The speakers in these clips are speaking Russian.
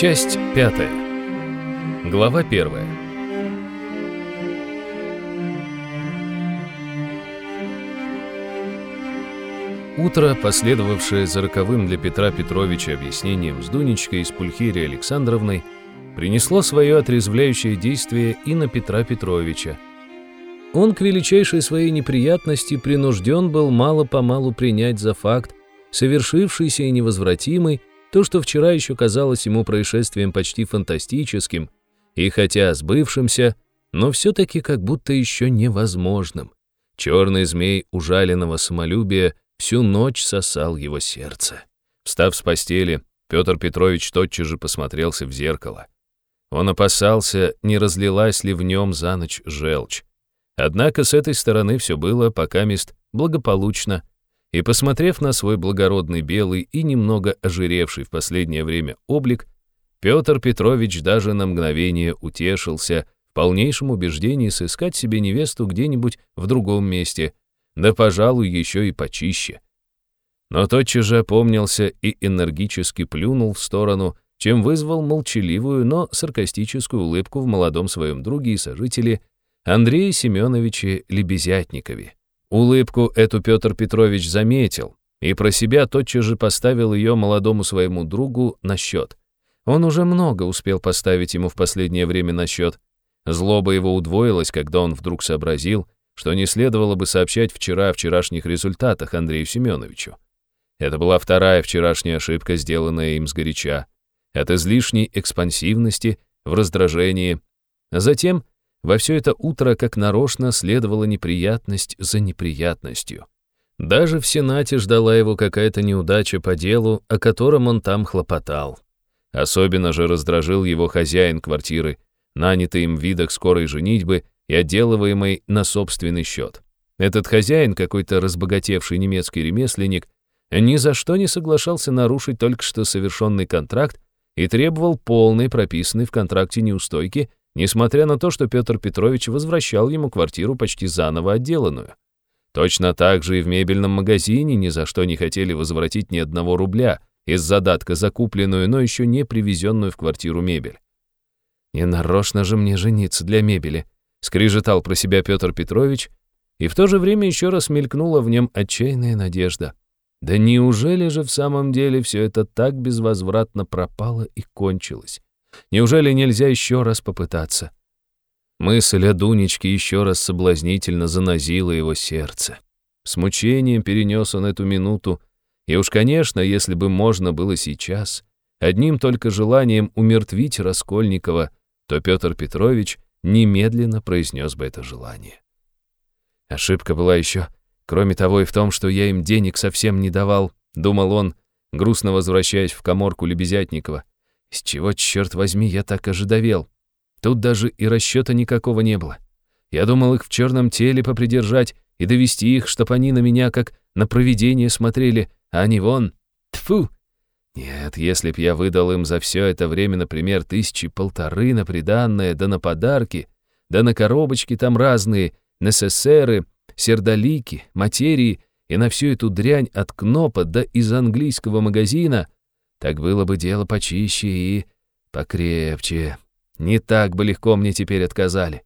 Часть пятая. Глава первая. Утро, последовавшее за роковым для Петра Петровича объяснением с Дунечкой и с Пульхирией Александровной, принесло свое отрезвляющее действие и на Петра Петровича. Он к величайшей своей неприятности принужден был мало-помалу принять за факт, совершившийся и невозвратимый, то, что вчера еще казалось ему происшествием почти фантастическим, и хотя сбывшимся, но все-таки как будто еще невозможным. Черный змей ужаленного самолюбия всю ночь сосал его сердце. Встав с постели, Петр Петрович тотчас же посмотрелся в зеркало. Он опасался, не разлилась ли в нем за ночь желчь. Однако с этой стороны все было, пока мест, благополучно, и, посмотрев на свой благородный белый и немного ожиревший в последнее время облик, Петр Петрович даже на мгновение утешился в полнейшем убеждении сыскать себе невесту где-нибудь в другом месте, да, пожалуй, еще и почище. Но тотчас же опомнился и энергически плюнул в сторону, чем вызвал молчаливую, но саркастическую улыбку в молодом своем друге и сожителе Андрее Семеновиче Лебезятникове. Улыбку эту Петр Петрович заметил и про себя тотчас же поставил ее молодому своему другу на счет. Он уже много успел поставить ему в последнее время на счет. Злоба его удвоилась, когда он вдруг сообразил, что не следовало бы сообщать вчера о вчерашних результатах Андрею Семеновичу. Это была вторая вчерашняя ошибка, сделанная им сгоряча. От излишней экспансивности, в раздражении. Затем во все это утро, как нарочно, следовала неприятность за неприятностью. Даже в Сенате ждала его какая-то неудача по делу, о котором он там хлопотал. Особенно же раздражил его хозяин квартиры, нанятый им в видах скорой женитьбы и отделываемый на собственный счет. Этот хозяин, какой-то разбогатевший немецкий ремесленник, ни за что не соглашался нарушить только что совершенный контракт и требовал полной прописанной в контракте неустойки несмотря на то, что Петр Петрович возвращал ему квартиру почти заново отделанную. Точно так же и в мебельном магазине ни за что не хотели возвратить ни одного рубля из задатка закупленную, но еще не привезенную в квартиру мебель. «Не нарочно же мне жениться для мебели», — скрижетал про себя Петр Петрович, и в то же время еще раз мелькнула в нем отчаянная надежда. Да неужели же в самом деле все это так безвозвратно пропало и кончилось? Неужели нельзя еще раз попытаться? Мысль о Дунечке еще раз соблазнительно занозила его сердце. С мучением перенес он эту минуту, и уж, конечно, если бы можно было сейчас, одним только желанием умертвить Раскольникова, то Петр Петрович немедленно произнес бы это желание. Ошибка была еще, кроме того, и в том, что я им денег совсем не давал, думал он, грустно возвращаясь в коморку Лебезятникова. С чего, черт возьми, я так ожидовел? Тут даже и расчета никакого не было. Я думал их в черном теле попридержать и довести их, чтоб они на меня как на провидение смотрели, а не вон. Тфу! Нет, если б я выдал им за все это время, например, тысячи полторы на приданное, да на подарки, да на коробочки там разные, НССРы, сердолики, материи и на всю эту дрянь от Кнопа да из английского магазина — так было бы дело почище и покрепче. Не так бы легко мне теперь отказали.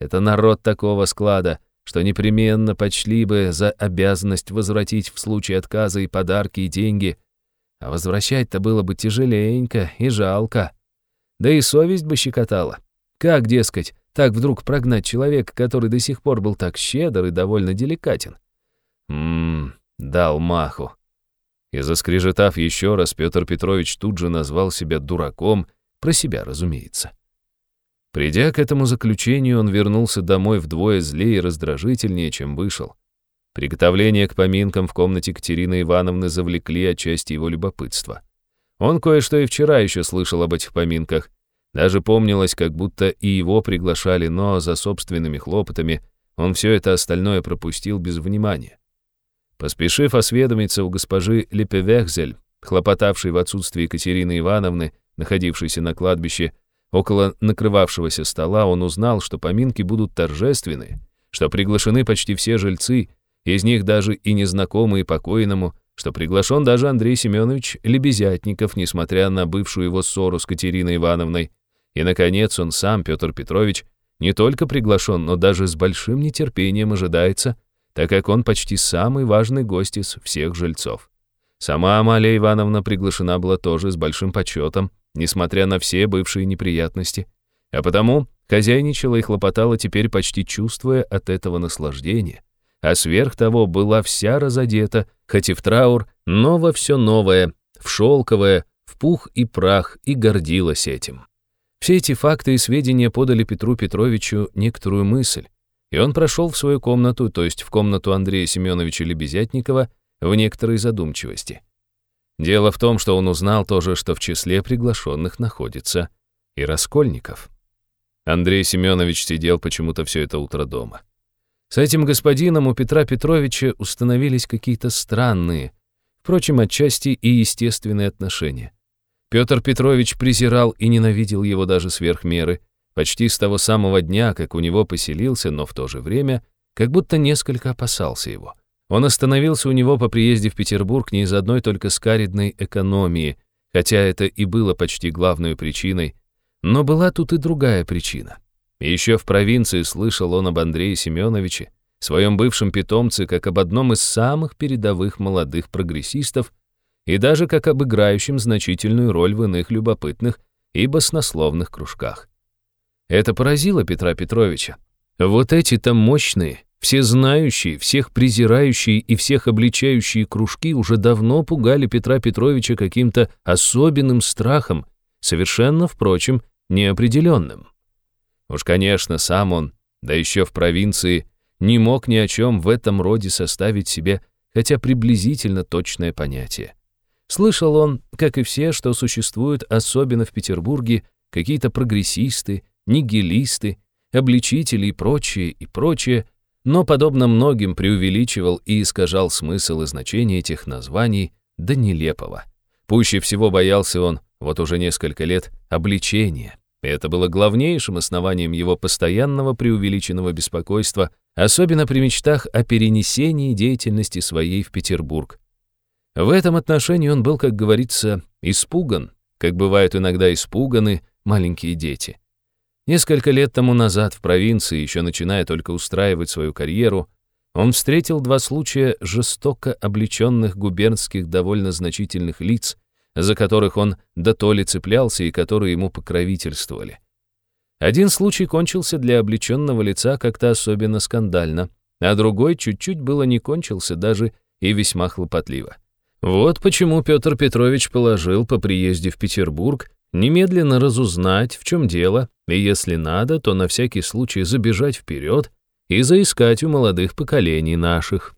Это народ такого склада, что непременно почли бы за обязанность возвратить в случае отказа и подарки, и деньги. А возвращать-то было бы тяжеленько и жалко. Да и совесть бы щекотала. Как, дескать, так вдруг прогнать человека, который до сих пор был так щедр и довольно деликатен? Ммм, дал маху. И заскрежетав еще раз, Петр Петрович тут же назвал себя дураком, про себя, разумеется. Придя к этому заключению, он вернулся домой вдвое злее и раздражительнее, чем вышел. Приготовления к поминкам в комнате Катерины Ивановны завлекли отчасти его любопытство. Он кое-что и вчера еще слышал об этих поминках. Даже помнилось, как будто и его приглашали, но за собственными хлопотами он все это остальное пропустил без внимания. Поспешив осведомиться у госпожи Лепевехзель, хлопотавшей в отсутствии Екатерины Ивановны, находившейся на кладбище, около накрывавшегося стола, он узнал, что поминки будут торжественные, что приглашены почти все жильцы, из них даже и незнакомые покойному, что приглашен даже Андрей Семенович Лебезятников, несмотря на бывшую его ссору с Катериной Ивановной. И, наконец, он сам, Петр Петрович, не только приглашен, но даже с большим нетерпением ожидается, так как он почти самый важный гость из всех жильцов. Сама Амалия Ивановна приглашена была тоже с большим почетом, несмотря на все бывшие неприятности, а потому хозяйничала и хлопотала теперь почти чувствуя от этого наслаждения, а сверх того была вся разодета, хоть и в траур, но во все новое, в шелковое, в пух и прах, и гордилась этим. Все эти факты и сведения подали Петру Петровичу некоторую мысль, и он прошел в свою комнату, то есть в комнату Андрея Семеновича Лебезятникова, в некоторой задумчивости. Дело в том, что он узнал тоже, что в числе приглашенных находится и Раскольников. Андрей Семенович сидел почему-то все это утро дома. С этим господином у Петра Петровича установились какие-то странные, впрочем, отчасти и естественные отношения. Петр Петрович презирал и ненавидел его даже сверх меры, почти с того самого дня, как у него поселился, но в то же время как будто несколько опасался его. Он остановился у него по приезде в Петербург не из одной только скаридной экономии, хотя это и было почти главной причиной, но была тут и другая причина. Еще в провинции слышал он об Андрее Семеновиче, своем бывшем питомце, как об одном из самых передовых молодых прогрессистов и даже как об играющем значительную роль в иных любопытных и баснословных кружках. Это поразило Петра Петровича. Вот эти-то мощные, все знающие, всех презирающие и всех обличающие кружки уже давно пугали Петра Петровича каким-то особенным страхом, совершенно, впрочем, неопределенным. Уж, конечно, сам он, да еще в провинции, не мог ни о чем в этом роде составить себе хотя приблизительно точное понятие. Слышал он, как и все, что существуют, особенно в Петербурге, какие-то прогрессисты, нигилисты, обличители и прочее, и прочее, но, подобно многим, преувеличивал и искажал смысл и значение этих названий до нелепого. Пуще всего боялся он, вот уже несколько лет, обличения. И это было главнейшим основанием его постоянного преувеличенного беспокойства, особенно при мечтах о перенесении деятельности своей в Петербург. В этом отношении он был, как говорится, испуган, как бывают иногда испуганы маленькие дети. Несколько лет тому назад в провинции, еще начиная только устраивать свою карьеру, он встретил два случая жестоко облеченных губернских довольно значительных лиц, за которых он до то ли цеплялся и которые ему покровительствовали. Один случай кончился для облеченного лица как-то особенно скандально, а другой чуть-чуть было не кончился даже и весьма хлопотливо. Вот почему Петр Петрович положил по приезде в Петербург немедленно разузнать, в чем дело, и если надо, то на всякий случай забежать вперед и заискать у молодых поколений наших.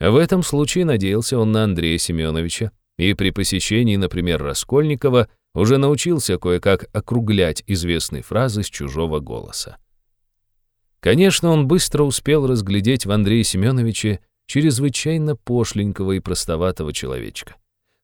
В этом случае надеялся он на Андрея Семеновича, и при посещении, например, Раскольникова, уже научился кое-как округлять известные фразы с чужого голоса. Конечно, он быстро успел разглядеть в Андрее Семеновиче чрезвычайно пошленького и простоватого человечка.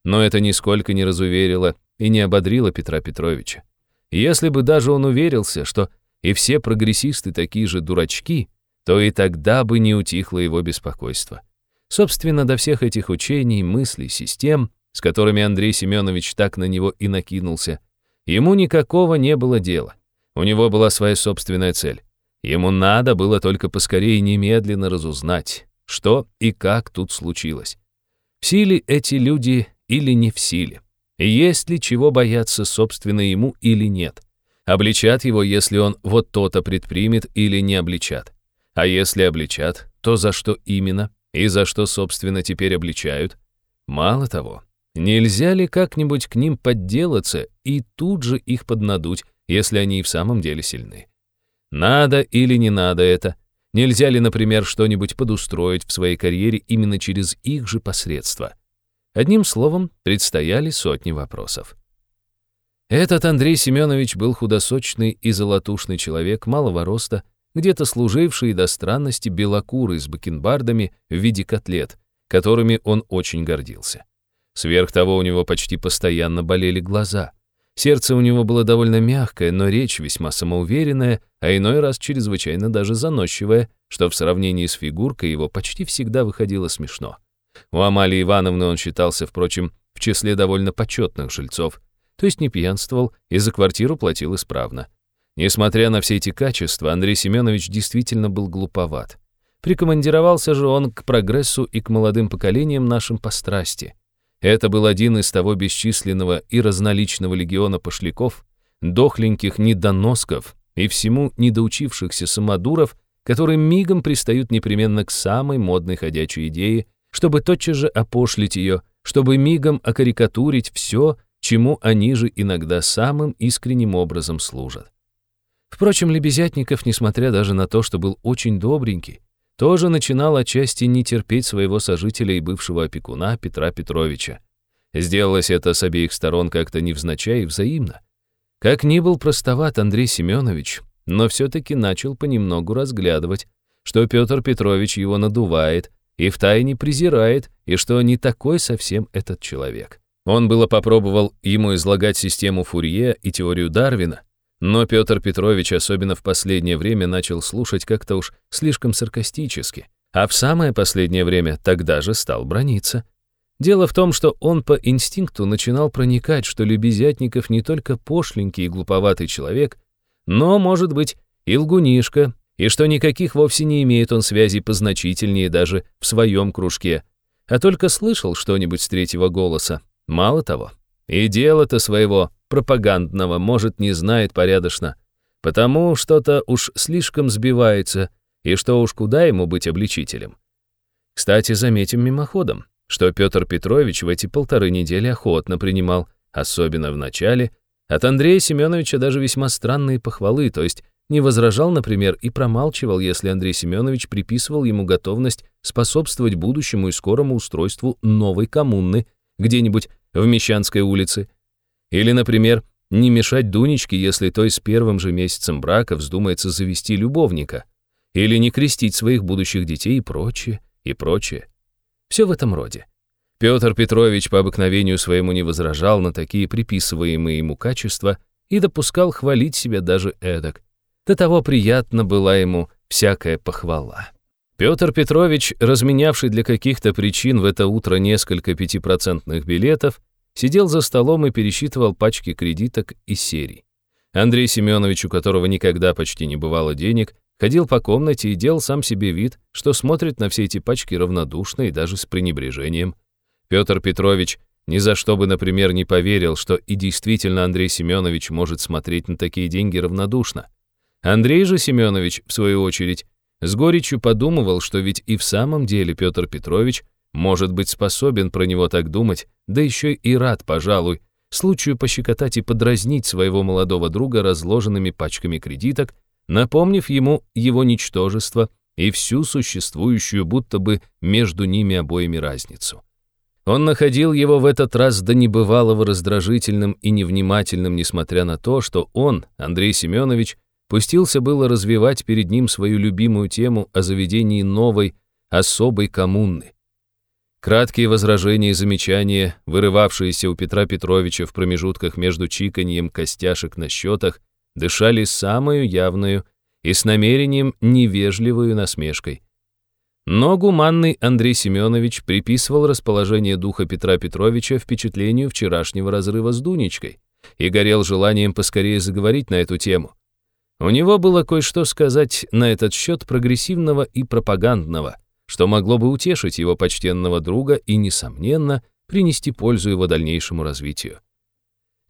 Но это нисколько не разуверило и не ободрило Петра Петровича. Если бы даже он уверился, что и все прогрессисты такие же дурачки, то и тогда бы не утихло его беспокойство. Собственно, до всех этих учений, мыслей, систем, с которыми Андрей Семенович так на него и накинулся, ему никакого не было дела. У него была своя собственная цель. Ему надо было только поскорее немедленно разузнать, что и как тут случилось. В силе эти люди или не в силе. Есть ли чего бояться, собственно, ему или нет? Обличат его, если он вот то-то предпримет или не обличат. А если обличат, то за что именно и за что, собственно, теперь обличают? Мало того, нельзя ли как-нибудь к ним подделаться и тут же их поднадуть, если они и в самом деле сильны? Надо или не надо это? Нельзя ли, например, что-нибудь подустроить в своей карьере именно через их же посредства? Одним словом, предстояли сотни вопросов. Этот Андрей Семенович был худосочный и золотушный человек малого роста, где-то служивший до странности белокурый с бакенбардами в виде котлет, которыми он очень гордился. Сверх того у него почти постоянно болели глаза. Сердце у него было довольно мягкое, но речь весьма самоуверенная, а иной раз чрезвычайно даже заносчивая, что в сравнении с фигуркой его почти всегда выходило смешно. У Амалии Ивановны он считался, впрочем, в числе довольно почетных жильцов, то есть не пьянствовал и за квартиру платил исправно. Несмотря на все эти качества, Андрей Семенович действительно был глуповат. Прикомандировался же он к прогрессу и к молодым поколениям нашим по страсти. Это был один из того бесчисленного и разноличного легиона пошляков, дохленьких недоносков и всему недоучившихся самодуров, которые мигом пристают непременно к самой модной ходячей идее, чтобы тотчас же опошлить ее, чтобы мигом окарикатурить все, чему они же иногда самым искренним образом служат. Впрочем, Лебезятников, несмотря даже на то, что был очень добренький, тоже начинал отчасти не терпеть своего сожителя и бывшего опекуна Петра Петровича. Сделалось это с обеих сторон как-то невзначай и взаимно. Как ни был простоват Андрей Семенович, но все-таки начал понемногу разглядывать, что Петр Петрович его надувает и втайне презирает, и что не такой совсем этот человек. Он было попробовал ему излагать систему Фурье и теорию Дарвина, но Петр Петрович, особенно в последнее время, начал слушать как-то уж слишком саркастически, а в самое последнее время тогда же стал брониться. Дело в том, что он по инстинкту начинал проникать, что Любезятников не только пошленький и глуповатый человек, но, может быть, и лгунишка, и что никаких вовсе не имеет он связей позначительнее даже в своем кружке, а только слышал что-нибудь с третьего голоса. Мало того, и дело-то своего пропагандного, может, не знает порядочно, потому что-то уж слишком сбивается, и что уж куда ему быть обличителем. Кстати, заметим мимоходом, что Петр Петрович в эти полторы недели охотно принимал, особенно в начале, от Андрея Семеновича даже весьма странные похвалы, то есть не возражал, например, и промалчивал, если Андрей Семенович приписывал ему готовность способствовать будущему и скорому устройству новой коммуны где-нибудь в Мещанской улице, или, например, не мешать Дунечке, если той с первым же месяцем брака вздумается завести любовника, или не крестить своих будущих детей и прочее, и прочее. Все в этом роде. Петр Петрович по обыкновению своему не возражал на такие приписываемые ему качества и допускал хвалить себя даже эдак. До того приятно была ему всякая похвала. Петр Петрович, разменявший для каких-то причин в это утро несколько пятипроцентных билетов, Сидел за столом и пересчитывал пачки кредиток и серий. Андрей Семенович, у которого никогда почти не бывало денег, ходил по комнате и делал сам себе вид, что смотрит на все эти пачки равнодушно и даже с пренебрежением. Петр Петрович ни за что бы, например, не поверил, что и действительно Андрей Семенович может смотреть на такие деньги равнодушно. Андрей же Семенович, в свою очередь, с горечью подумывал, что ведь и в самом деле Петр Петрович может быть способен про него так думать, да еще и рад, пожалуй, случаю пощекотать и подразнить своего молодого друга разложенными пачками кредиток, напомнив ему его ничтожество и всю существующую будто бы между ними обоими разницу. Он находил его в этот раз до небывалого раздражительным и невнимательным, несмотря на то, что он, Андрей Семенович, пустился было развивать перед ним свою любимую тему о заведении новой, особой коммуны. Краткие возражения и замечания, вырывавшиеся у Петра Петровича в промежутках между чиканьем костяшек на счетах, дышали самую явную и с намерением невежливую насмешкой. Но гуманный Андрей Семенович приписывал расположение духа Петра Петровича впечатлению вчерашнего разрыва с Дунечкой и горел желанием поскорее заговорить на эту тему. У него было кое-что сказать на этот счет прогрессивного и пропагандного – что могло бы утешить его почтенного друга и, несомненно, принести пользу его дальнейшему развитию.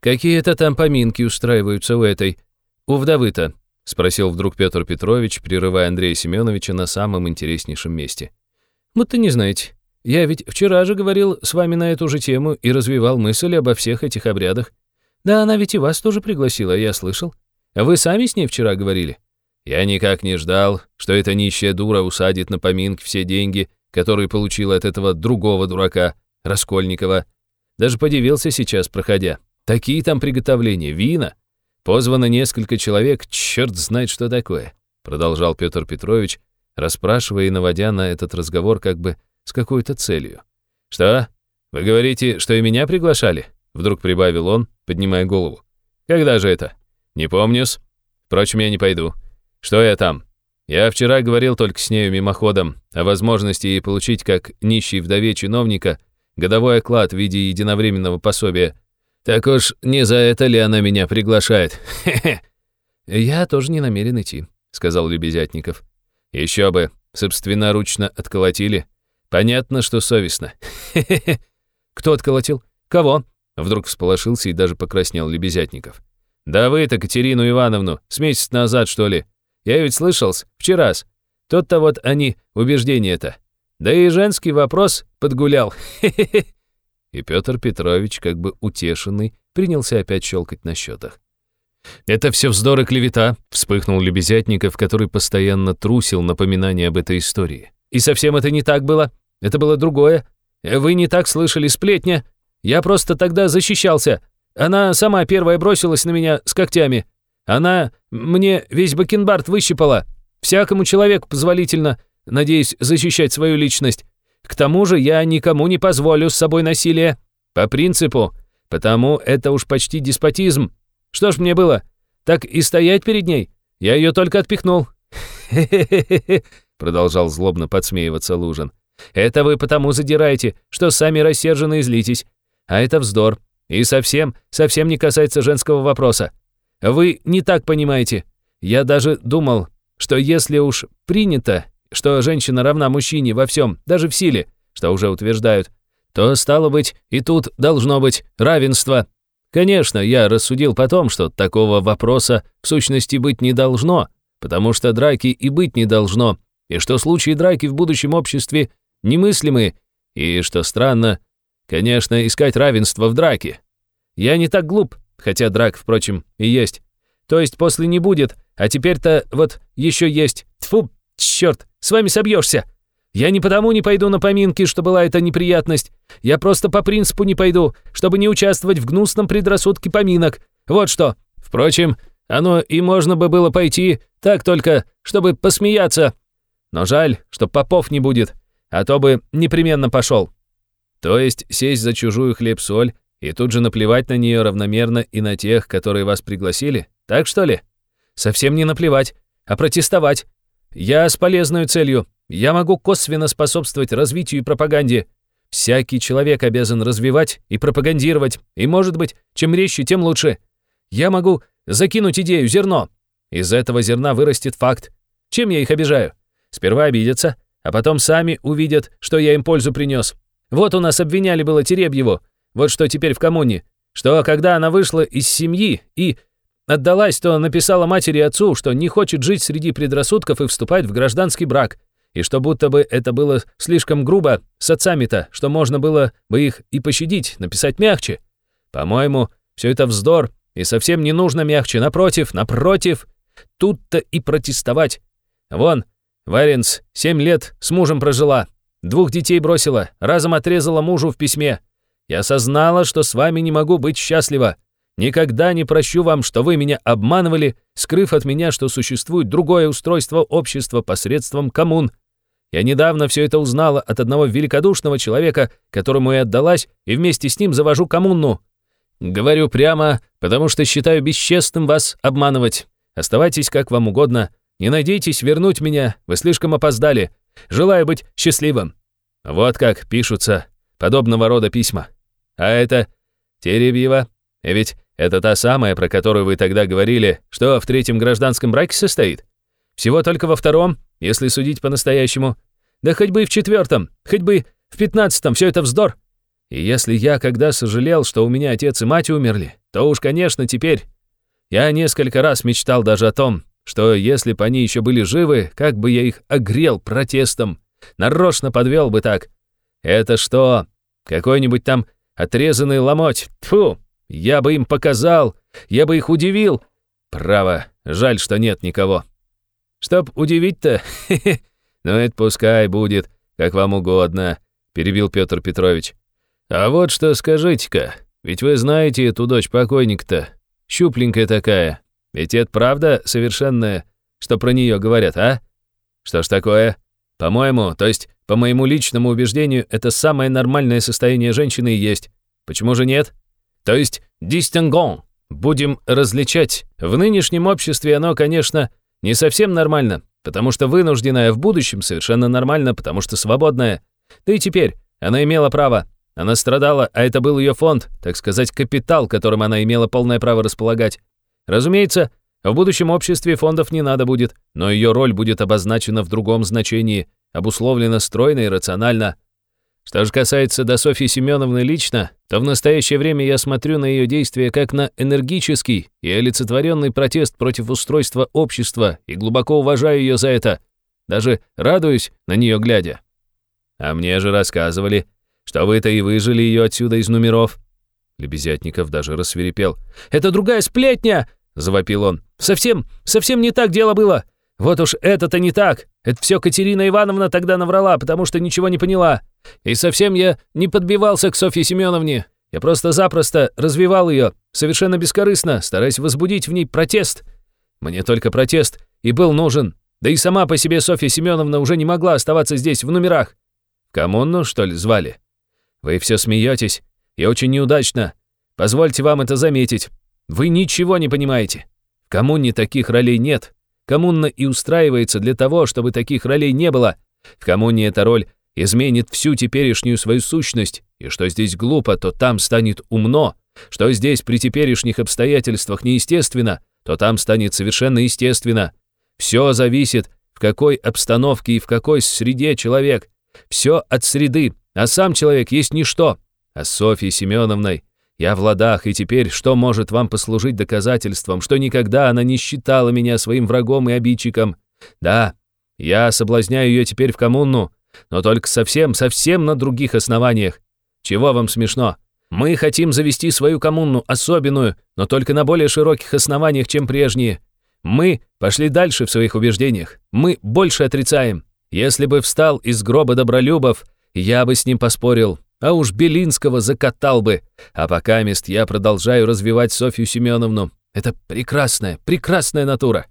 «Какие это там поминки устраиваются у этой... у вдовы-то?» — спросил вдруг Петр Петрович, прерывая Андрея Семеновича на самом интереснейшем месте. «Будто не знаете. Я ведь вчера же говорил с вами на эту же тему и развивал мысль обо всех этих обрядах. Да она ведь и вас тоже пригласила, я слышал. Вы сами с ней вчера говорили?» Я никак не ждал, что эта нищая дура усадит на поминки все деньги, которые получила от этого другого дурака, Раскольникова. Даже подивился сейчас, проходя. Такие там приготовления, вина. Позвано несколько человек, черт знает, что такое. Продолжал Петр Петрович, расспрашивая и наводя на этот разговор как бы с какой-то целью. «Что? Вы говорите, что и меня приглашали?» Вдруг прибавил он, поднимая голову. «Когда же это?» «Не помню-с. Впрочем, я не пойду. Что я там? Я вчера говорил только с нею мимоходом о возможности ей получить как нищий вдове чиновника годовой оклад в виде единовременного пособия. Так уж не за это ли она меня приглашает? Хе-хе. Я тоже не намерен идти, сказал Лебезятников. Еще бы, собственноручно отколотили. Понятно, что совестно. Хе-хе. Кто отколотил? Кого? Вдруг всполошился и даже покраснел Лебезятников. Да вы-то Катерину Ивановну, с месяц назад, что ли? Я ведь слышал, вчерас. Тот-то вот они, убеждения-то. Да и женский вопрос подгулял. И Петр Петрович, как бы утешенный, принялся опять щелкать на счетах. «Это все вздор и клевета», — вспыхнул Лебезятников, который постоянно трусил напоминание об этой истории. «И совсем это не так было. Это было другое. Вы не так слышали сплетня. Я просто тогда защищался. Она сама первая бросилась на меня с когтями. Она мне весь бакенбард выщипала. Всякому человеку позволительно, надеюсь, защищать свою личность. К тому же я никому не позволю с собой насилие. По принципу. Потому это уж почти деспотизм. Что ж мне было? Так и стоять перед ней? Я ее только отпихнул. «Хе-хе-хе-хе», продолжал злобно подсмеиваться Лужин. «Это вы потому задираете, что сами рассержены и злитесь. А это вздор. И совсем, совсем не касается женского вопроса. Вы не так понимаете. Я даже думал, что если уж принято, что женщина равна мужчине во всем, даже в силе, что уже утверждают, то, стало быть, и тут должно быть равенство. Конечно, я рассудил потом, что такого вопроса в сущности быть не должно, потому что драки и быть не должно, и что случаи драки в будущем обществе немыслимы, и, что странно, конечно, искать равенство в драке. Я не так глуп, хотя драк, впрочем, и есть. То есть после не будет, а теперь-то вот еще есть. Тфу, черт, с вами собьешься. Я не потому не пойду на поминки, что была эта неприятность. Я просто по принципу не пойду, чтобы не участвовать в гнусном предрассудке поминок. Вот что. Впрочем, оно и можно бы было пойти, так только, чтобы посмеяться. Но жаль, что попов не будет, а то бы непременно пошел. То есть сесть за чужую хлеб-соль и тут же наплевать на нее равномерно и на тех, которые вас пригласили? Так что ли? Совсем не наплевать, а протестовать. Я с полезной целью. Я могу косвенно способствовать развитию и пропаганде. Всякий человек обязан развивать и пропагандировать, и, может быть, чем резче, тем лучше. Я могу закинуть идею, зерно. Из этого зерна вырастет факт. Чем я их обижаю? Сперва обидятся, а потом сами увидят, что я им пользу принес. Вот у нас обвиняли было Теребьеву, вот что теперь в коммуне, что когда она вышла из семьи и отдалась, то написала матери и отцу, что не хочет жить среди предрассудков и вступать в гражданский брак, и что будто бы это было слишком грубо с отцами-то, что можно было бы их и пощадить, написать мягче. По-моему, все это вздор, и совсем не нужно мягче, напротив, напротив, тут-то и протестовать. Вон, Варенс семь лет с мужем прожила, двух детей бросила, разом отрезала мужу в письме, я осознала, что с вами не могу быть счастлива. Никогда не прощу вам, что вы меня обманывали, скрыв от меня, что существует другое устройство общества посредством коммун. Я недавно все это узнала от одного великодушного человека, которому я отдалась, и вместе с ним завожу коммуну. Говорю прямо, потому что считаю бесчестным вас обманывать. Оставайтесь как вам угодно. Не надейтесь вернуть меня, вы слишком опоздали. Желаю быть счастливым. Вот как пишутся подобного рода письма. А это Теребьева. Ведь это та самая, про которую вы тогда говорили, что в третьем гражданском браке состоит. Всего только во втором, если судить по-настоящему. Да хоть бы и в четвертом, хоть бы в пятнадцатом, все это вздор. И если я когда сожалел, что у меня отец и мать умерли, то уж, конечно, теперь. Я несколько раз мечтал даже о том, что если бы они еще были живы, как бы я их огрел протестом, нарочно подвел бы так. Это что, какой-нибудь там отрезанный ломоть. Тьфу, я бы им показал, я бы их удивил. Право, жаль, что нет никого. Чтоб удивить-то, ну это пускай будет, как вам угодно, перебил Петр Петрович. А вот что скажите-ка, ведь вы знаете эту дочь покойника-то, щупленькая такая. Ведь это правда совершенная, что про нее говорят, а? Что ж такое? По-моему, то есть, по моему личному убеждению, это самое нормальное состояние женщины и есть. Почему же нет? То есть, дистингон. Будем различать. В нынешнем обществе оно, конечно, не совсем нормально. потому что вынужденная, в будущем совершенно нормально, потому что свободная. Да и теперь она имела право. Она страдала, а это был ее фонд, так сказать, капитал, которым она имела полное право располагать. Разумеется, в будущем обществе фондов не надо будет, но ее роль будет обозначена в другом значении, обусловлена стройно и рационально. Что же касается до Софьи Семеновны лично, то в настоящее время я смотрю на ее действия как на энергический и олицетворенный протест против устройства общества и глубоко уважаю ее за это, даже радуюсь на нее глядя. А мне же рассказывали, что вы-то и выжили ее отсюда из номеров. Лебезятников даже рассверепел. «Это другая сплетня!» — завопил он. «Совсем, совсем не так дело было! Вот уж это-то не так! Это все Катерина Ивановна тогда наврала, потому что ничего не поняла. И совсем я не подбивался к Софье Семеновне. Я просто-запросто развивал ее, совершенно бескорыстно, стараясь возбудить в ней протест. Мне только протест и был нужен. Да и сама по себе Софья Семеновна уже не могла оставаться здесь, в номерах. Коммуну, что ли, звали? Вы все смеетесь, и очень неудачно. Позвольте вам это заметить. Вы ничего не понимаете. В коммуне таких ролей нет. Коммуна и устраивается для того, чтобы таких ролей не было. В коммуне эта роль изменит всю теперешнюю свою сущность, и что здесь глупо, то там станет умно, что здесь при теперешних обстоятельствах неестественно, то там станет совершенно естественно. Все зависит, в какой обстановке и в какой среде человек. Все от среды, а сам человек есть ничто. А с Софьей Семеновной я в ладах, и теперь что может вам послужить доказательством, что никогда она не считала меня своим врагом и обидчиком? Да, я соблазняю ее теперь в коммуну, но только совсем, совсем на других основаниях. Чего вам смешно? Мы хотим завести свою коммуну, особенную, но только на более широких основаниях, чем прежние. Мы пошли дальше в своих убеждениях. Мы больше отрицаем. Если бы встал из гроба Добролюбов, я бы с ним поспорил, а уж Белинского закатал бы. А пока мест я продолжаю развивать Софью Семеновну. Это прекрасная, прекрасная натура.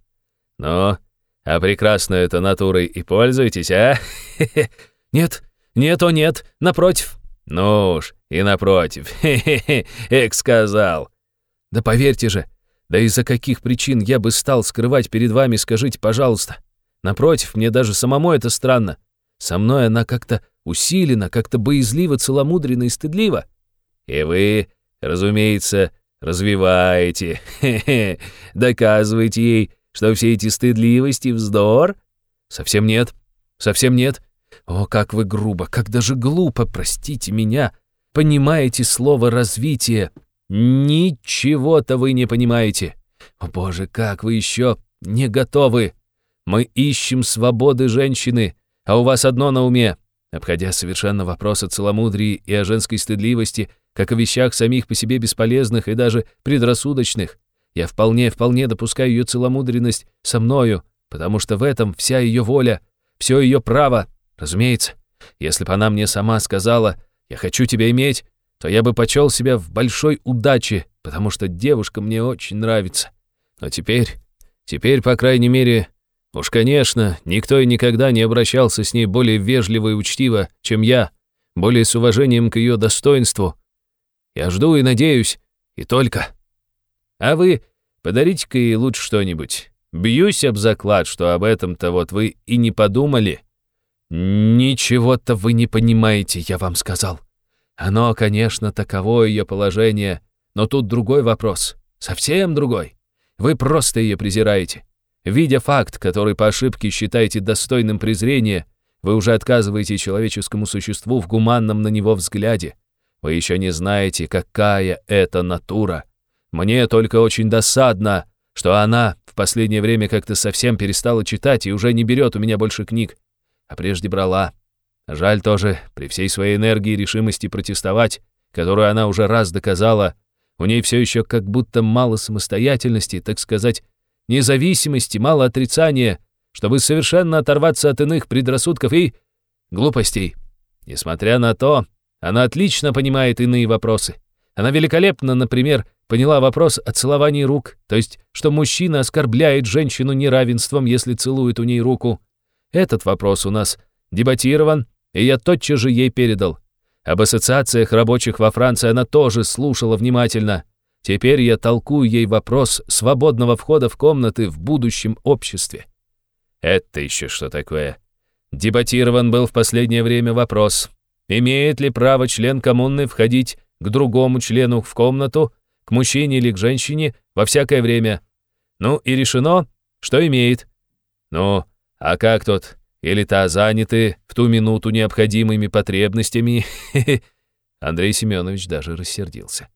Но а прекрасной это натурой и пользуетесь, а? Нет, нет, о нет, напротив. Ну уж, и напротив. Эк сказал. Да поверьте же, да из-за каких причин я бы стал скрывать перед вами, скажите, пожалуйста. Напротив, мне даже самому это странно. Со мной она как-то усилена, как-то боязливо, целомудренно и стыдливо. И вы, разумеется, развиваете, доказываете ей, что все эти стыдливости — вздор? Совсем нет, совсем нет. О, как вы грубо, как даже глупо, простите меня. Понимаете слово «развитие»? Ничего-то вы не понимаете. О боже, как вы еще не готовы. Мы ищем свободы женщины, а у вас одно на уме. Обходя совершенно вопрос о целомудрии и о женской стыдливости, как о вещах самих по себе бесполезных и даже предрассудочных, я вполне-вполне допускаю ее целомудренность со мною, потому что в этом вся ее воля, все ее право. Разумеется, если бы она мне сама сказала «я хочу тебя иметь», то я бы почел себя в большой удаче, потому что девушка мне очень нравится. Но теперь, теперь, по крайней мере, уж, конечно, никто и никогда не обращался с ней более вежливо и учтиво, чем я, более с уважением к ее достоинству. Я жду и надеюсь, и только. А вы подарите-ка ей лучше что-нибудь. Бьюсь об заклад, что об этом-то вот вы и не подумали. Ничего-то вы не понимаете, я вам сказал. Оно, конечно, таково ее положение, но тут другой вопрос, совсем другой. Вы просто ее презираете. Видя факт, который по ошибке считаете достойным презрения, вы уже отказываете человеческому существу в гуманном на него взгляде. Вы еще не знаете, какая это натура. Мне только очень досадно, что она в последнее время как-то совсем перестала читать и уже не берет у меня больше книг, а прежде брала. Жаль тоже, при всей своей энергии и решимости протестовать, которую она уже раз доказала, у ней все еще как будто мало самостоятельности, так сказать, независимости, мало отрицания, чтобы совершенно оторваться от иных предрассудков и глупостей. Несмотря на то, она отлично понимает иные вопросы. Она великолепно, например, поняла вопрос о целовании рук, то есть, что мужчина оскорбляет женщину неравенством, если целует у ней руку. Этот вопрос у нас дебатирован, и я тотчас же ей передал. Об ассоциациях рабочих во Франции она тоже слушала внимательно. Теперь я толкую ей вопрос свободного входа в комнаты в будущем обществе. Это еще что такое? Дебатирован был в последнее время вопрос, имеет ли право член коммуны входить к другому члену в комнату, к мужчине или к женщине во всякое время. Ну и решено, что имеет. Ну, а как тот или та заняты в ту минуту необходимыми потребностями? Андрей Семенович даже рассердился.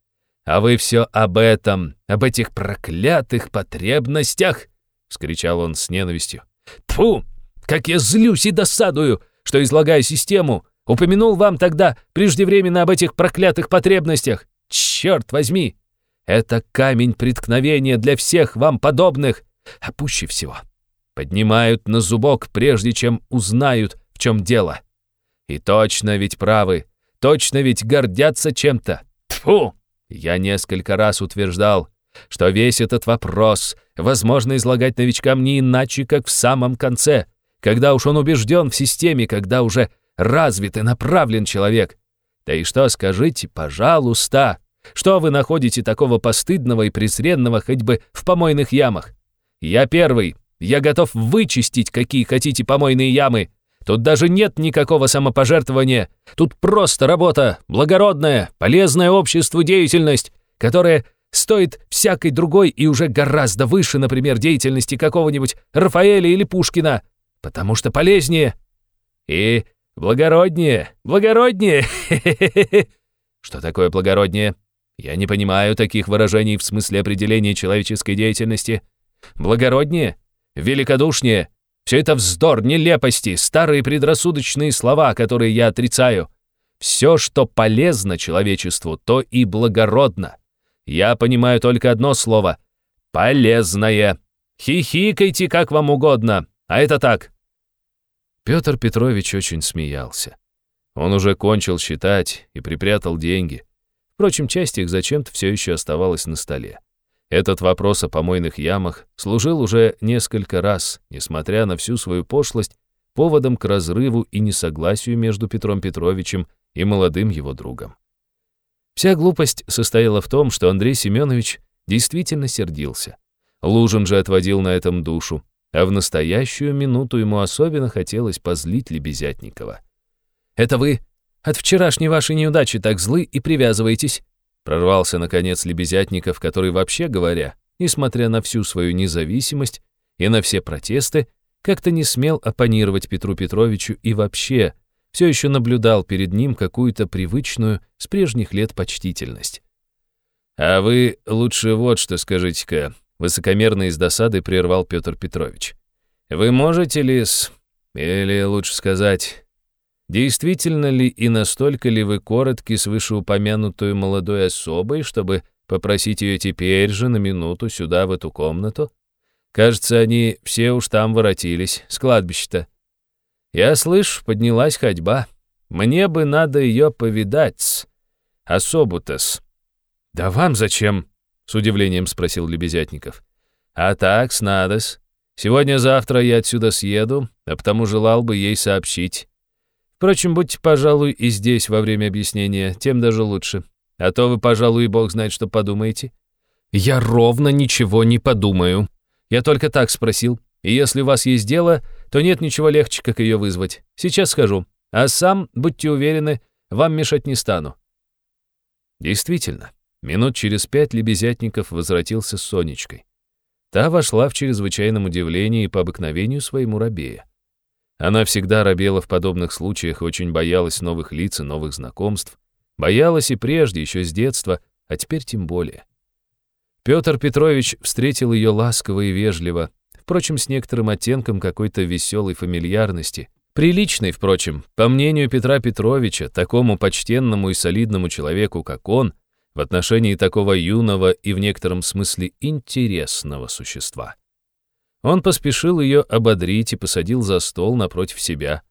«А вы все об этом, об этих проклятых потребностях!» — вскричал он с ненавистью. Тфу, как я злюсь и досадую, что излагаю систему, упомянул вам тогда преждевременно об этих проклятых потребностях. Черт возьми! Это камень преткновения для всех вам подобных, а пуще всего. Поднимают на зубок, прежде чем узнают, в чем дело. И точно ведь правы, точно ведь гордятся чем-то. Тфу! Я несколько раз утверждал, что весь этот вопрос возможно излагать новичкам не иначе, как в самом конце, когда уж он убежден в системе, когда уже развит и направлен человек. Да и что скажите, пожалуйста, что вы находите такого постыдного и презренного хоть бы в помойных ямах? Я первый, я готов вычистить, какие хотите помойные ямы. Тут даже нет никакого самопожертвования. Тут просто работа, благородная, полезная обществу деятельность, которая стоит всякой другой и уже гораздо выше, например, деятельности какого-нибудь Рафаэля или Пушкина, потому что полезнее и благороднее, благороднее. Что такое благороднее? Я не понимаю таких выражений в смысле определения человеческой деятельности. Благороднее, великодушнее. Все это вздор, нелепости, старые предрассудочные слова, которые я отрицаю. Все, что полезно человечеству, то и благородно. Я понимаю только одно слово — полезное. Хихикайте как вам угодно, а это так. Петр Петрович очень смеялся. Он уже кончил считать и припрятал деньги. Впрочем, часть их зачем-то все еще оставалась на столе. Этот вопрос о помойных ямах служил уже несколько раз, несмотря на всю свою пошлость, поводом к разрыву и несогласию между Петром Петровичем и молодым его другом. Вся глупость состояла в том, что Андрей Семенович действительно сердился. Лужин же отводил на этом душу, а в настоящую минуту ему особенно хотелось позлить Лебезятникова. «Это вы от вчерашней вашей неудачи так злы и привязываетесь?» Прорвался, наконец, Лебезятников, который, вообще говоря, несмотря на всю свою независимость и на все протесты, как-то не смел оппонировать Петру Петровичу и вообще все еще наблюдал перед ним какую-то привычную с прежних лет почтительность. «А вы лучше вот что скажите-ка», — высокомерно из досады прервал Петр Петрович. «Вы можете ли с... или лучше сказать, действительно ли и настолько ли вы коротки с вышеупомянутую молодой особой, чтобы попросить ее теперь же на минуту сюда, в эту комнату? Кажется, они все уж там воротились, с кладбища-то. Я слышу, поднялась ходьба. Мне бы надо ее повидать. Особу-то-с. Да вам зачем? С удивлением спросил Лебезятников. А так, снадос. Сегодня-завтра я отсюда съеду, а потому желал бы ей сообщить. Впрочем, будьте, пожалуй, и здесь во время объяснения, тем даже лучше. А то вы, пожалуй, и бог знает, что подумаете. Я ровно ничего не подумаю. Я только так спросил. И если у вас есть дело, то нет ничего легче, как ее вызвать. Сейчас схожу. А сам, будьте уверены, вам мешать не стану». Действительно, минут через пять Лебезятников возвратился с Сонечкой. Та вошла в чрезвычайном удивлении и по обыкновению своему рабея. Она всегда робела в подобных случаях очень боялась новых лиц и новых знакомств. Боялась и прежде, еще с детства, а теперь тем более. Петр Петрович встретил ее ласково и вежливо, впрочем, с некоторым оттенком какой-то веселой фамильярности, приличной, впрочем, по мнению Петра Петровича, такому почтенному и солидному человеку, как он, в отношении такого юного и в некотором смысле интересного существа. Он поспешил ее ободрить и посадил за стол напротив себя.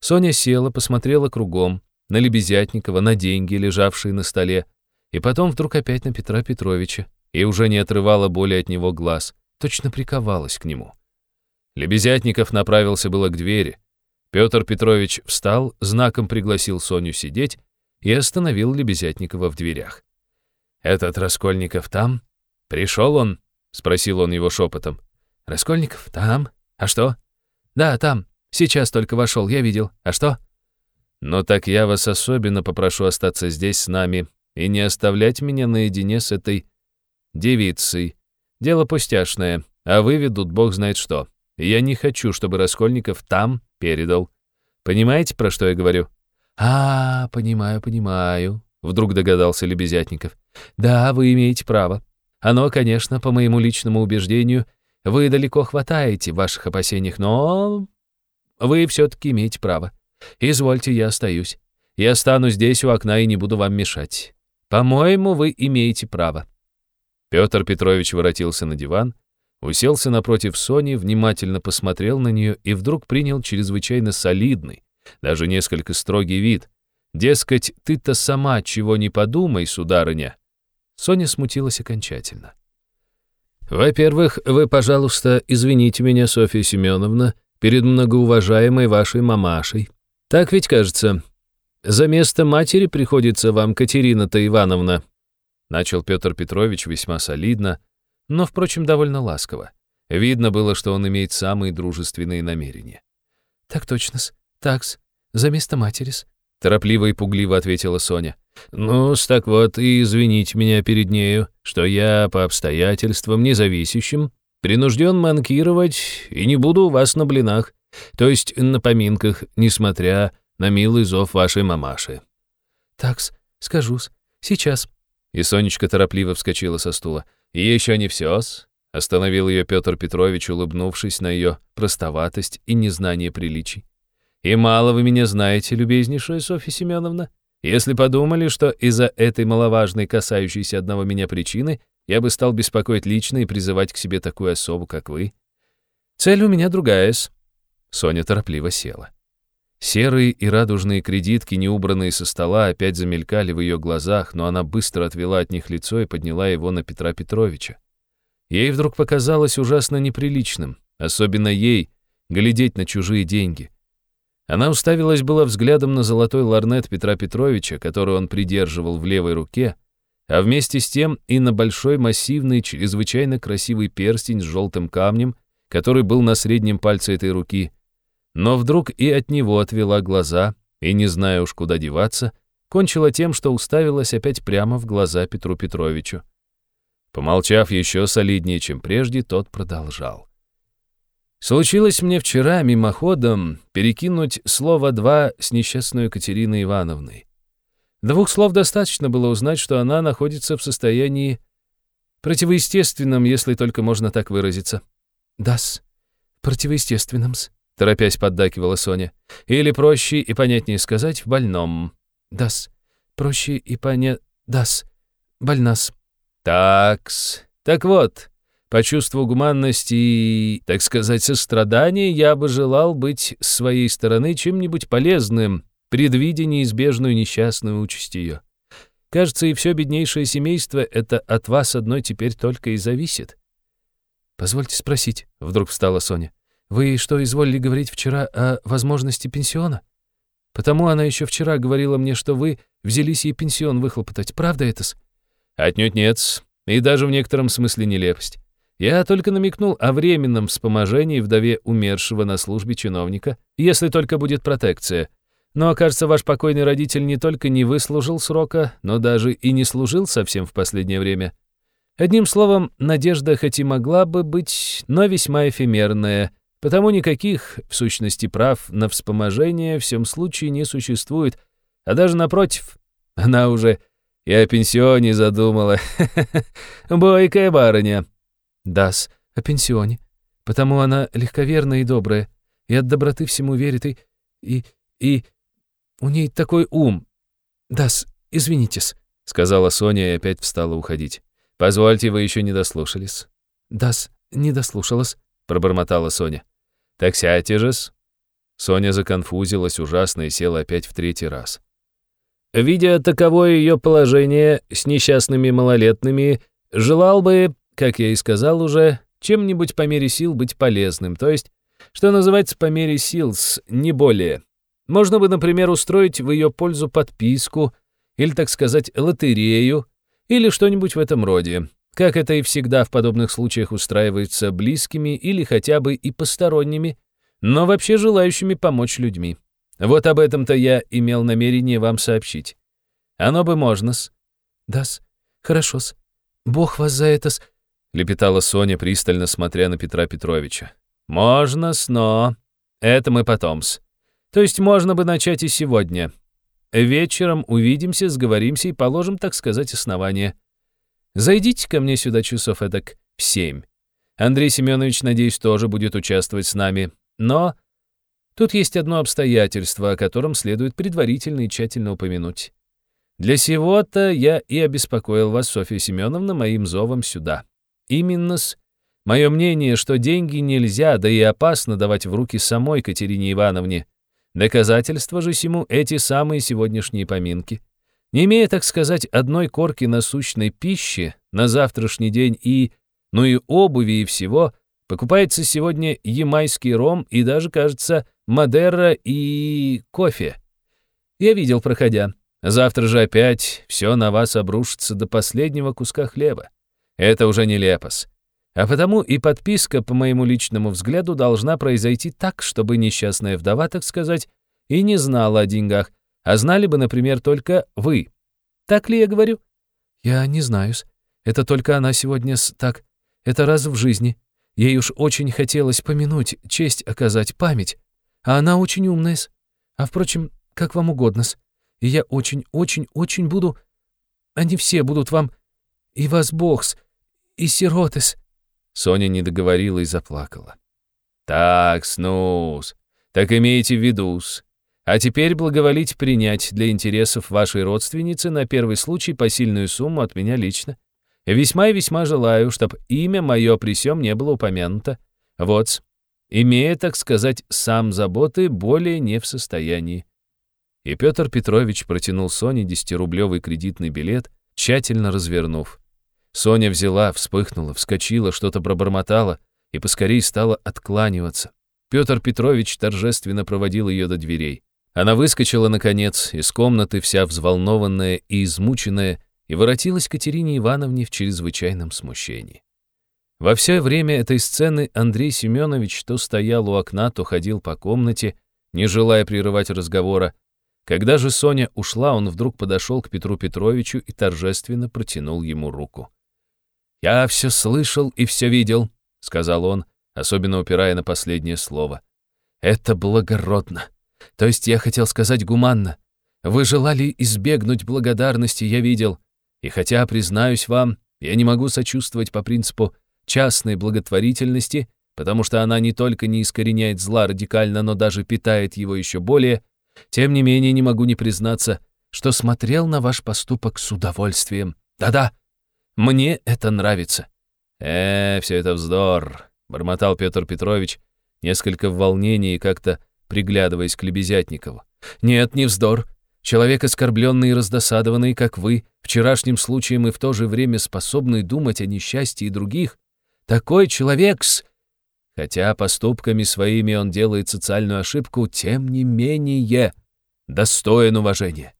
Соня села, посмотрела кругом, на Лебезятникова, на деньги, лежавшие на столе, и потом вдруг опять на Петра Петровича, и уже не отрывала более от него глаз точно приковалась к нему. Лебезятников направился было к двери. Петр Петрович встал, знаком пригласил Соню сидеть и остановил Лебезятникова в дверях. «Этот Раскольников там? Пришел он?» — спросил он его шепотом. «Раскольников там? А что?» Да, там. Сейчас только вошел, я видел. А что?» «Ну так я вас особенно попрошу остаться здесь с нами и не оставлять меня наедине с этой девицей. Дело пустяшное, а выведут бог знает что. Я не хочу, чтобы Раскольников там передал. Понимаете, про что я говорю?» «А, понимаю, понимаю», — вдруг догадался Лебезятников. «Да, вы имеете право. Оно, конечно, по моему личному убеждению, вы далеко хватаете в ваших опасениях, но вы все-таки имеете право. Извольте, я остаюсь. Я стану здесь у окна и не буду вам мешать. По-моему, вы имеете право». Петр Петрович воротился на диван, уселся напротив Сони, внимательно посмотрел на нее и вдруг принял чрезвычайно солидный, даже несколько строгий вид. Дескать, ты-то сама чего не подумай, сударыня. Соня смутилась окончательно. «Во-первых, вы, пожалуйста, извините меня, Софья Семеновна, перед многоуважаемой вашей мамашей. Так ведь кажется. За место матери приходится вам Катерина-то Ивановна». Начал Петр Петрович весьма солидно, но, впрочем, довольно ласково. Видно было, что он имеет самые дружественные намерения. «Так точно-с, такс, за место матери-с», торопливо и пугливо ответила Соня. ну так вот, и извините меня перед нею, что я по обстоятельствам независящим принужден манкировать и не буду у вас на блинах, то есть на поминках, несмотря на милый зов вашей мамаши». «Такс, скажу-с, сейчас». И Сонечка торопливо вскочила со стула. «И еще не все-с», — остановил ее Петр Петрович, улыбнувшись на ее простоватость и незнание приличий. И мало вы меня знаете, любезнейшая Софья Семеновна. Если подумали, что из-за этой маловажной, касающейся одного меня причины, я бы стал беспокоить лично и призывать к себе такую особу, как вы. Цель у меня другая-с. Соня торопливо села. Серые и радужные кредитки, не убранные со стола, опять замелькали в ее глазах, но она быстро отвела от них лицо и подняла его на Петра Петровича. Ей вдруг показалось ужасно неприличным, особенно ей, глядеть на чужие деньги — она уставилась было взглядом на золотой ларнет Петра Петровича, который он придерживал в левой руке, а вместе с тем и на большой массивный, чрезвычайно красивый перстень с желтым камнем, который был на среднем пальце этой руки. Но вдруг и от него отвела глаза, и, не зная уж куда деваться, кончила тем, что уставилась опять прямо в глаза Петру Петровичу. Помолчав еще солиднее, чем прежде, тот продолжал. Случилось мне вчера мимоходом перекинуть слово два с несчастной Катериной Ивановной. Двух слов достаточно было узнать, что она находится в состоянии противоестественном, если только можно так выразиться. «Да-с, противоестественном-с», — торопясь поддакивала Соня. «Или проще и понятнее сказать, в больном». «Да-с, проще и понятно... Да-с, больна-с». «Такс, так вот, по чувству гуманности и, так сказать, сострадания, я бы желал быть с своей стороны чем-нибудь полезным, предвидя неизбежную несчастную участь ее. Кажется, и все беднейшее семейство это от вас одной теперь только и зависит. «Позвольте спросить», — вдруг встала Соня. «Вы что, изволили говорить вчера о возможности пенсиона? Потому она еще вчера говорила мне, что вы взялись ей пенсион выхлопотать. Правда это-с?» «Отнюдь нет и даже в некотором смысле нелепость. Я только намекнул о временном вспоможении вдове умершего на службе чиновника, если только будет протекция. Но, кажется, ваш покойный родитель не только не выслужил срока, но даже и не служил совсем в последнее время. Одним словом, надежда хоть и могла бы быть, но весьма эфемерная, потому никаких, в сущности, прав на вспоможение в всем случае не существует, а даже напротив, она уже и о пенсионе задумала. Бойкая барыня. Дас, о пенсионе. Потому она легковерная и добрая, и от доброты всему верит, и... и... и... у ней такой ум. Дас, извинитесь, — сказала Соня и опять встала уходить. «Позвольте, вы еще не дослушались». «Дас, не дослушалась», — пробормотала Соня. «Так сядьте же-с». Соня законфузилась ужасно и села опять в третий раз. Видя таковое ее положение с несчастными малолетными, желал бы, как я и сказал уже, чем-нибудь по мере сил быть полезным, то есть, что называется, по мере сил, с не более. Можно бы, например, устроить в ее пользу подписку, или, так сказать, лотерею, или что-нибудь в этом роде, как это и всегда в подобных случаях устраивается близкими или хотя бы и посторонними, но вообще желающими помочь людьми. Вот об этом-то я имел намерение вам сообщить. Оно бы можно-с». «Да-с, хорошо-с. Бог вас за это-с», — лепетала Соня, пристально смотря на Петра Петровича. «Можно-с, но это мы потом-с. То есть можно бы начать и сегодня. Вечером увидимся, сговоримся и положим, так сказать, основание. Зайдите ко мне сюда часов эдак в семь. Андрей Семенович, надеюсь, тоже будет участвовать с нами. Но тут есть одно обстоятельство, о котором следует предварительно и тщательно упомянуть. Для сего-то я и обеспокоил вас, Софья Семеновна, моим зовом сюда. Именно-с. Мое мнение, что деньги нельзя, да и опасно давать в руки самой Катерине Ивановне. Доказательства же сему эти самые сегодняшние поминки. Не имея, так сказать, одной корки насущной пищи на завтрашний день и, ну и обуви и всего, покупается сегодня ямайский ром и даже, кажется, Мадерра и кофе. Я видел, проходя. Завтра же опять все на вас обрушится до последнего куска хлеба. Это уже не лепос. А потому и подписка, по моему личному взгляду, должна произойти так, чтобы несчастная вдова, так сказать, и не знала о деньгах, а знали бы, например, только вы. Так ли я говорю? Я не знаю-с. Это только она сегодня с... так. Это раз в жизни. Ей уж очень хотелось помянуть, честь оказать, память. А она очень умная-с. А, впрочем, как вам угодно-с. И я очень-очень-очень буду... Они все будут вам... И вас Бог-с, и сироты-с. Соня не договорила и заплакала. «Так, снус, так имейте в виду-с. А теперь благоволить принять для интересов вашей родственницы на первый случай посильную сумму от меня лично. Весьма и весьма желаю, чтобы имя мое при сём не было упомянуто. Вот, имея, так сказать, сам заботы, более не в состоянии». И Петр Петрович протянул Соне десятирублевый кредитный билет, тщательно развернув. Соня взяла, вспыхнула, вскочила, что-то пробормотала и поскорей стала откланиваться. Петр Петрович торжественно проводил ее до дверей. Она выскочила, наконец, из комнаты, вся взволнованная и измученная, и воротилась Катерине Ивановне в чрезвычайном смущении. Во все время этой сцены Андрей Семенович то стоял у окна, то ходил по комнате, не желая прерывать разговора. Когда же Соня ушла, он вдруг подошел к Петру Петровичу и торжественно протянул ему руку. «Я все слышал и все видел», — сказал он, особенно упирая на последнее слово. «Это благородно. То есть я хотел сказать гуманно. Вы желали избегнуть благодарности, я видел. И хотя, признаюсь вам, я не могу сочувствовать по принципу частной благотворительности, потому что она не только не искореняет зла радикально, но даже питает его еще более, тем не менее не могу не признаться, что смотрел на ваш поступок с удовольствием. Да-да, мне это нравится». «Э, все это вздор», — бормотал Петр Петрович, несколько в волнении и как-то приглядываясь к Лебезятникову. «Нет, не вздор. Человек оскорбленный и раздосадованный, как вы, вчерашним случаем и в то же время способный думать о несчастье других. Такой человек-с...» Хотя поступками своими он делает социальную ошибку, тем не менее достоин уважения.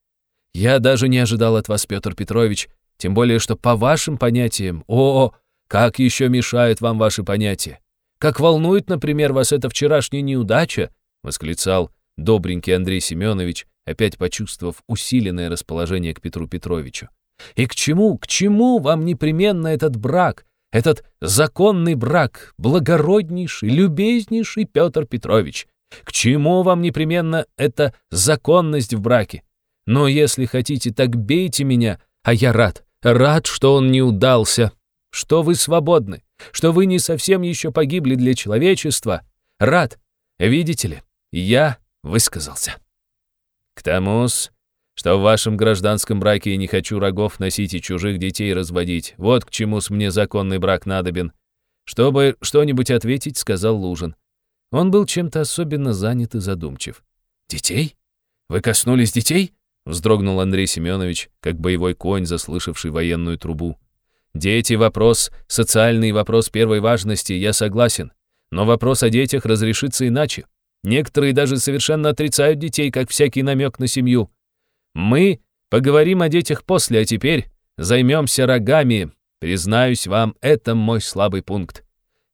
Я даже не ожидал от вас, Петр Петрович, тем более, что по вашим понятиям, о, как еще мешают вам ваши понятия. Как волнует, например, вас эта вчерашняя неудача, восклицал добренький Андрей Семенович, опять почувствовав усиленное расположение к Петру Петровичу. И к чему, к чему вам непременно этот брак, этот законный брак, благороднейший, любезнейший Петр Петрович? К чему вам непременно эта законность в браке? Но если хотите, так бейте меня, а я рад, Рад, что он не удался, что вы свободны, что вы не совсем еще погибли для человечества. Рад. Видите ли, я высказался. К тому-с, что в вашем гражданском браке я не хочу рогов носить и чужих детей разводить. Вот к чему-с мне законный брак надобен. Чтобы что-нибудь ответить, сказал Лужин. Он был чем-то особенно занят и задумчив. «Детей? Вы коснулись детей?» Вздрогнул Андрей Семенович, как боевой конь, заслышавший военную трубу. «Дети — вопрос, социальный вопрос первой важности, я согласен. Но вопрос о детях разрешится иначе. Некоторые даже совершенно отрицают детей, как всякий намек на семью. Мы поговорим о детях после, а теперь займемся рогами. Признаюсь вам, это мой слабый пункт.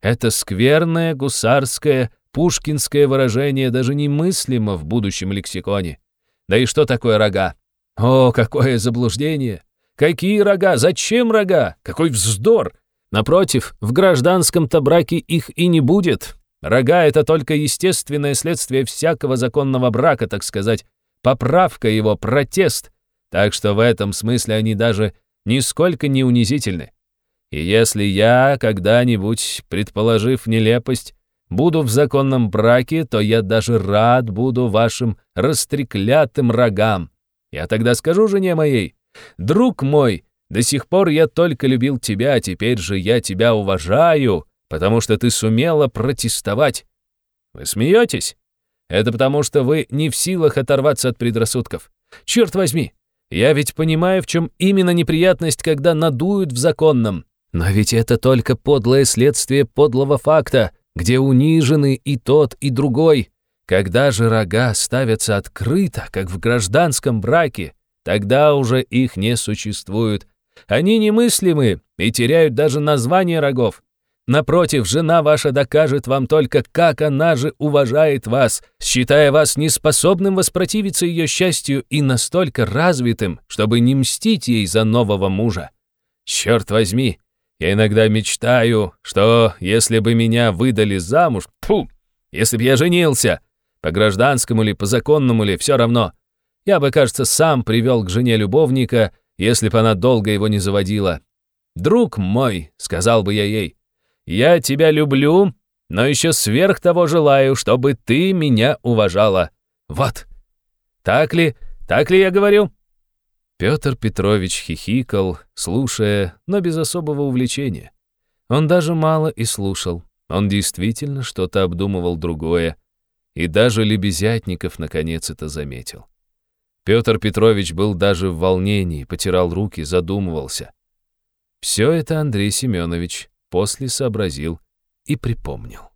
Это скверная гусарская пушкинское выражение даже немыслимо в будущем лексиконе. Да и что такое рога? О, какое заблуждение! Какие рога? Зачем рога? Какой вздор! Напротив, в гражданском-то браке их и не будет. Рога — это только естественное следствие всякого законного брака, так сказать, поправка его, протест. Так что в этом смысле они даже нисколько не унизительны. И если я когда-нибудь, предположив нелепость, буду в законном браке, то я даже рад буду вашим растреклятым рогам. Я тогда скажу жене моей, друг мой, до сих пор я только любил тебя, а теперь же я тебя уважаю, потому что ты сумела протестовать. Вы смеетесь? Это потому, что вы не в силах оторваться от предрассудков. Черт возьми, я ведь понимаю, в чем именно неприятность, когда надуют в законном. Но ведь это только подлое следствие подлого факта, где унижены и тот, и другой. Когда же рога ставятся открыто, как в гражданском браке, тогда уже их не существует. Они немыслимы и теряют даже название рогов. Напротив, жена ваша докажет вам только, как она же уважает вас, считая вас неспособным воспротивиться ее счастью и настолько развитым, чтобы не мстить ей за нового мужа. Черт возьми, я иногда мечтаю, что если бы меня выдали замуж, фу, если бы я женился, по гражданскому ли, по законному ли, все равно, я бы, кажется, сам привел к жене любовника, если бы она долго его не заводила. «Друг мой», — сказал бы я ей, я тебя люблю, но еще сверх того желаю, чтобы ты меня уважала. Вот. Так ли, так ли я говорю?» Петр Петрович хихикал, слушая, но без особого увлечения. Он даже мало и слушал. Он действительно что-то обдумывал другое. И даже Лебезятников наконец это заметил. Петр Петрович был даже в волнении, потирал руки, задумывался. Все это Андрей Семенович после сообразил и припомнил.